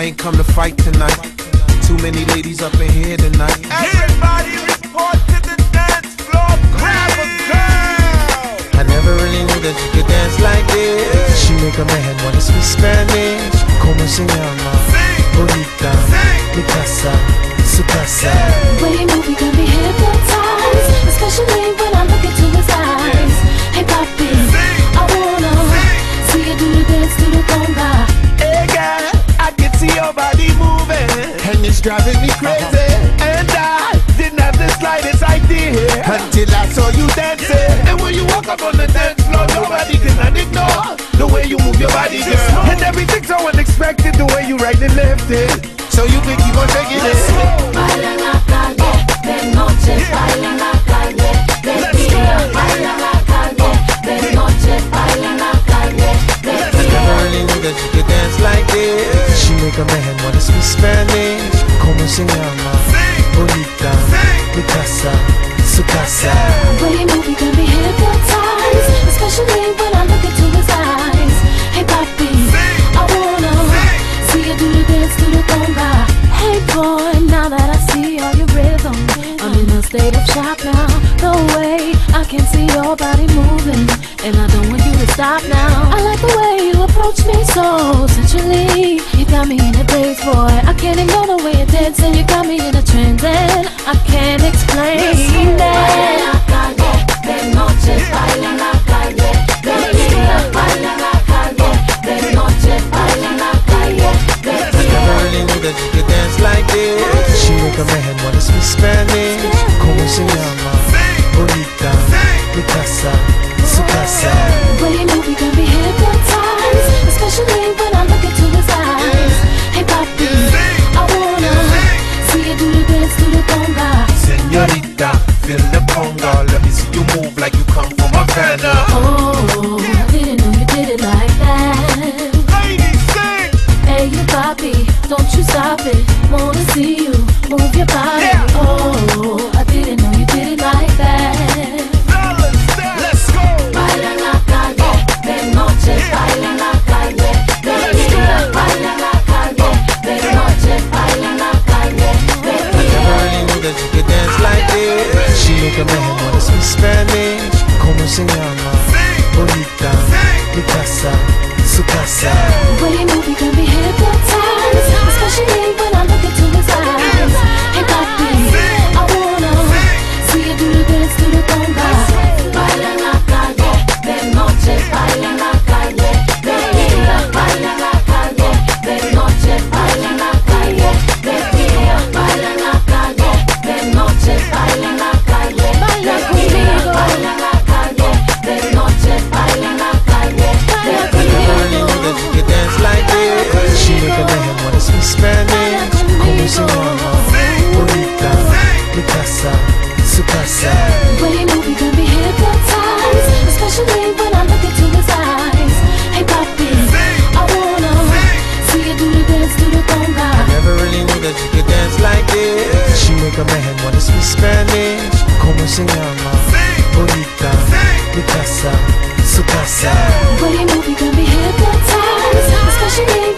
I ain't come to fight tonight. Too many ladies up in here tonight. Everybody report to the dance floor. Grab a girl. I never really knew that you could dance like this. She make a man wanna speak Spanish. Como se llama? Body moving, and it's driving me crazy. And I didn't have the slightest idea until I saw you dancing. And when you walk up on the dance floor, nobody can ignore the way you move your body, girl. And everything's so unexpected, the way you right and left it. So you can keep on shaking it. Baila en la calle, de noche, baila en la calle, de día, baila en la calle, de noche, baila en la calle, de I día. Make a man wanna speak Spanish. Como se llama? Bonita, mi casa, su casa. When you move, you got me hypnotized, especially when I look into his eyes. Hey, papi, I wanna see you do the dance to the conga. Hey, boy, now that I see all your rhythm, I'm in a state of shock now. No way, I can see your body moving, and I don't want you to stop now. I like the way you approach me so sensually. You got me in a place, boy. I can't ignore the way you're dancing. You got me in a trance, and I can't explain that. De noche baila la calle, de día baila la calle, de noche baila la calle, de I día. never really knew that you could dance like this. She make a man wanna speak Spanish. Como se llama? Bonita, mi casa. Feel the conga. Let me see you move like you come this. She make a man wanna speak Spanish. Como se llama? Bonita, mi casa, su casa. Spanish, como se llama, bonita, mi casa, su casa. Way movie could be hypnotized, especially when I look into his eyes. Hey papi, I wanna see you do the dance, do the conga. Never really knew that you could dance like this. She make a man wanna speak Spanish, como se llama, bonita, be hypnotized, especially.